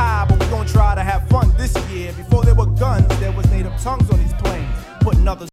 high, but we gon' try to have fun this year. Before there were guns, there was native tongues on these plains, putting others